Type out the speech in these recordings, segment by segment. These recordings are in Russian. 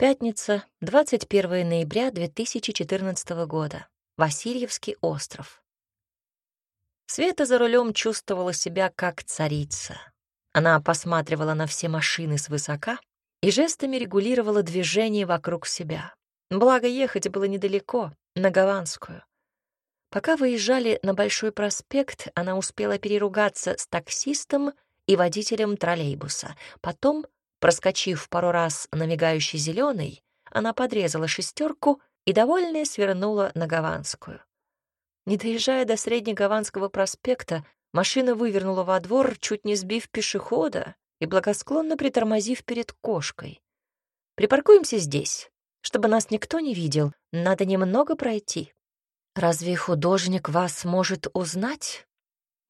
Пятница, 21 ноября 2014 года. Васильевский остров. Света за рулем чувствовала себя как царица. Она посматривала на все машины свысока и жестами регулировала движение вокруг себя. Благо, ехать было недалеко, на Гаванскую. Пока выезжали на Большой проспект, она успела переругаться с таксистом и водителем троллейбуса. Потом Проскочив пару раз на мигающий зеленый, она подрезала шестерку и, довольная, свернула на Гаванскую. Не доезжая до Среднегаванского проспекта, машина вывернула во двор, чуть не сбив пешехода и благосклонно притормозив перед кошкой. «Припаркуемся здесь, чтобы нас никто не видел. Надо немного пройти. Разве художник вас может узнать?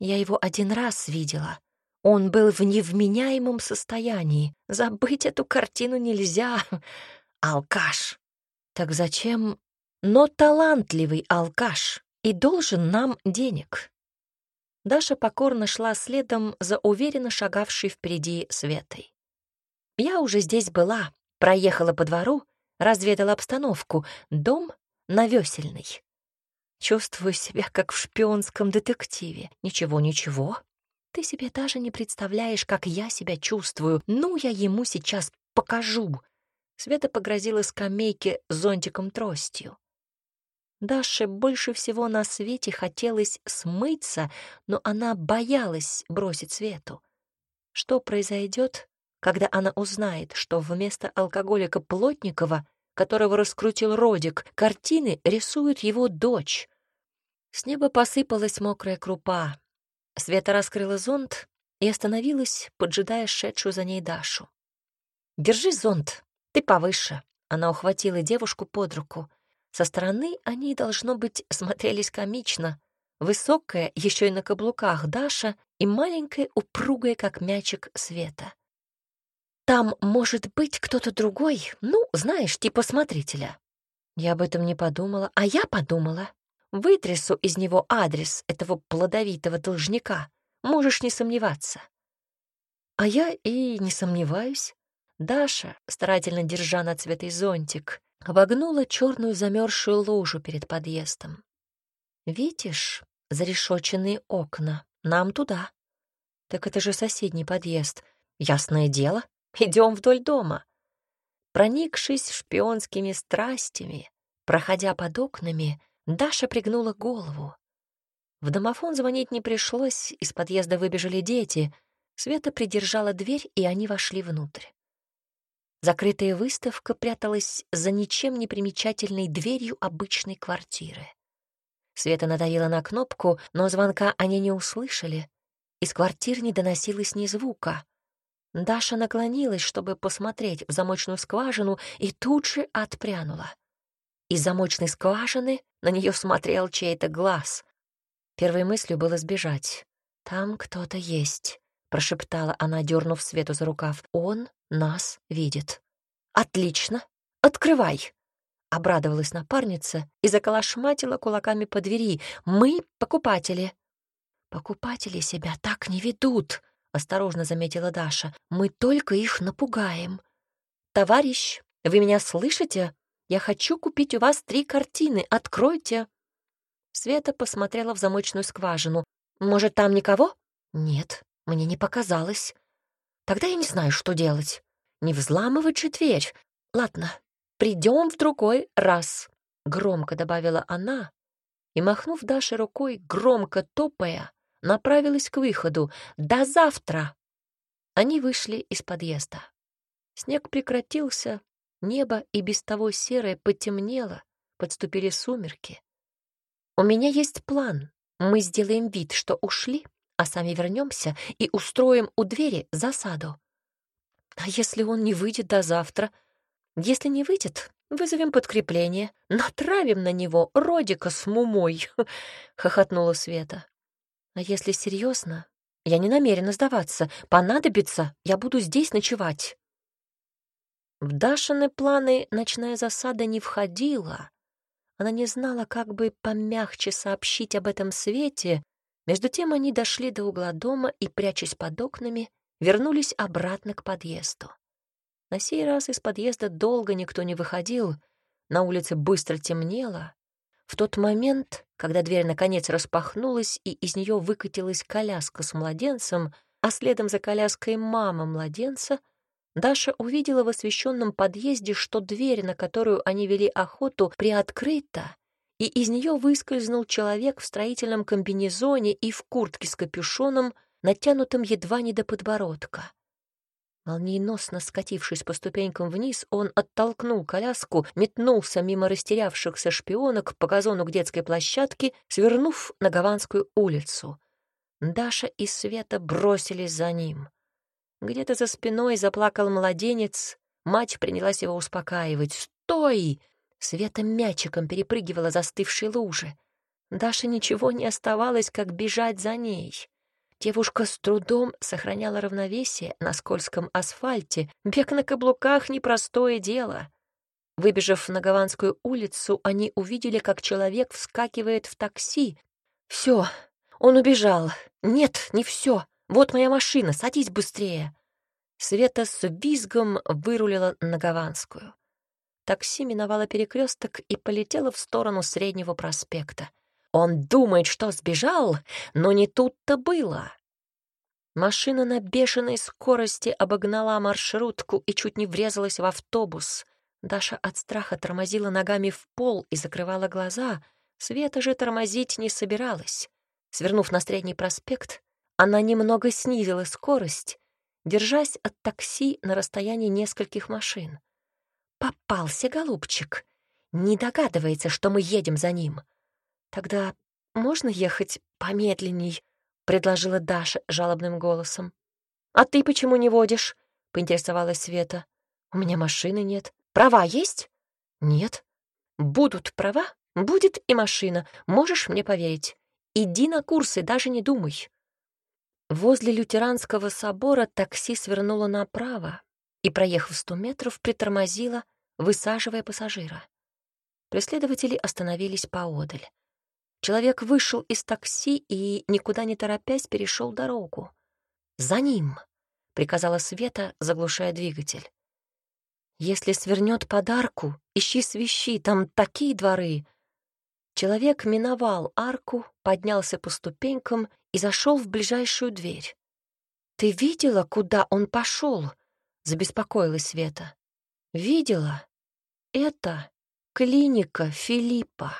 Я его один раз видела. Он был в невменяемом состоянии. Забыть эту картину нельзя. Алкаш. Так зачем? Но талантливый алкаш и должен нам денег. Даша покорно шла следом за уверенно шагавшей впереди Светой. Я уже здесь была, проехала по двору, разведала обстановку. Дом навесельный. Чувствую себя как в шпионском детективе. Ничего-ничего, ты себе даже не представляешь, как я себя чувствую. Ну, я ему сейчас покажу. Света погрозила скамейке зонтиком-тростью. Даше больше всего на свете хотелось смыться, но она боялась бросить Свету. Что произойдет, когда она узнает, что вместо алкоголика Плотникова, которого раскрутил Родик, картины рисует его дочь? С неба посыпалась мокрая крупа, Света раскрыла зонт и остановилась, поджидая шедшую за ней Дашу. «Держи зонт, ты повыше». Она ухватила девушку под руку. Со стороны они, должно быть, смотрелись комично. Высокая, еще и на каблуках Даша и маленькая, упругая, как мячик, Света. «Там может быть кто-то другой, ну, знаешь, типа смотрителя». Я об этом не подумала, а я подумала. Вытрясу из него адрес этого плодовитого должника. Можешь не сомневаться. А я и не сомневаюсь. Даша, старательно держа на цветый зонтик, обогнула черную замерзшую лужу перед подъездом. «Видишь, зарешоченные окна. Нам туда». «Так это же соседний подъезд. Ясное дело, идем вдоль дома». Проникшись шпионскими страстями, проходя под окнами, Даша пригнула голову. В домофон звонить не пришлось, из подъезда выбежали дети. Света придержала дверь, и они вошли внутрь. Закрытая выставка пряталась за ничем не примечательной дверью обычной квартиры. Света надавила на кнопку, но звонка они не услышали. Из квартиры не доносилось ни звука. Даша наклонилась, чтобы посмотреть в замочную скважину, и тут же отпрянула. Из замочной скважины на нее смотрел чей-то глаз. Первой мыслью было сбежать. «Там кто-то есть», — прошептала она, дернув Свету за рукав. «Он нас видит». «Отлично! Открывай!» Обрадовалась напарница и заколошматила кулаками по двери. «Мы — покупатели». «Покупатели себя так не ведут», — осторожно заметила Даша. «Мы только их напугаем». «Товарищ, вы меня слышите?» Я хочу купить у вас три картины. Откройте!» Света посмотрела в замочную скважину. «Может, там никого?» «Нет, мне не показалось. Тогда я не знаю, что делать. Не взламывать же дверь. Ладно, придем в другой раз», — громко добавила она и, махнув Даше рукой, громко топая, направилась к выходу. «До завтра!» Они вышли из подъезда. Снег прекратился, Небо и без того серое потемнело, подступили сумерки. «У меня есть план. Мы сделаем вид, что ушли, а сами вернемся и устроим у двери засаду. А если он не выйдет до завтра? Если не выйдет, вызовем подкрепление, натравим на него Родика с Мумой», — хохотнула Света. «А если серьезно, я не намерена сдаваться. Понадобится, я буду здесь ночевать». В Дашины планы ночная засада не входила. Она не знала, как бы помягче сообщить об этом свете. Между тем они дошли до угла дома и, прячась под окнами, вернулись обратно к подъезду. На сей раз из подъезда долго никто не выходил, на улице быстро темнело. В тот момент, когда дверь наконец распахнулась и из нее выкатилась коляска с младенцем, а следом за коляской мама младенца, Даша увидела в освещенном подъезде, что дверь, на которую они вели охоту, приоткрыта, и из нее выскользнул человек в строительном комбинезоне и в куртке с капюшоном, натянутым едва не до подбородка. Молниеносно скатившись по ступенькам вниз, он оттолкнул коляску, метнулся мимо растерявшихся шпионок по газону к детской площадке, свернув на Гаванскую улицу. Даша и Света бросились за ним. Где-то за спиной заплакал младенец, мать принялась его успокаивать. «Стой!» Света мячиком перепрыгивала застывшие лужи. Даша ничего не оставалось, как бежать за ней. Девушка с трудом сохраняла равновесие на скользком асфальте. Бег на каблуках — непростое дело. Выбежав на Гаванскую улицу, они увидели, как человек вскакивает в такси. Все, он убежал. Нет, не все. Вот моя машина, садись быстрее. Света с визгом вырулила на Гаванскую. Такси миновало перекресток и полетело в сторону Среднего проспекта. Он думает, что сбежал, но не тут-то было. Машина на бешеной скорости обогнала маршрутку и чуть не врезалась в автобус. Даша от страха тормозила ногами в пол и закрывала глаза. Света же тормозить не собиралась. Свернув на Средний проспект, она немного снизила скорость, держась от такси на расстоянии нескольких машин. Попался, голубчик. Не догадывается, что мы едем за ним. Тогда можно ехать помедленней, предложила Даша жалобным голосом. А ты почему не водишь? поинтересовалась Света. У меня машины нет. Права есть? Нет. Будут права, будет и машина. Можешь мне поверить? Иди на курсы, даже не думай. Возле лютеранского собора такси свернуло направо, и, проехав сто метров, притормозила, высаживая пассажира. Преследователи остановились поодаль. Человек вышел из такси и, никуда не торопясь, перешел дорогу. «За ним!» — приказала Света, заглушая двигатель. «Если свернет подарку, ищи свищи, там такие дворы!» Человек миновал арку, поднялся по ступенькам и зашел в ближайшую дверь. «Ты видела, куда он пошел?» забеспокоилась Света. Видела? Это клиника Филиппа.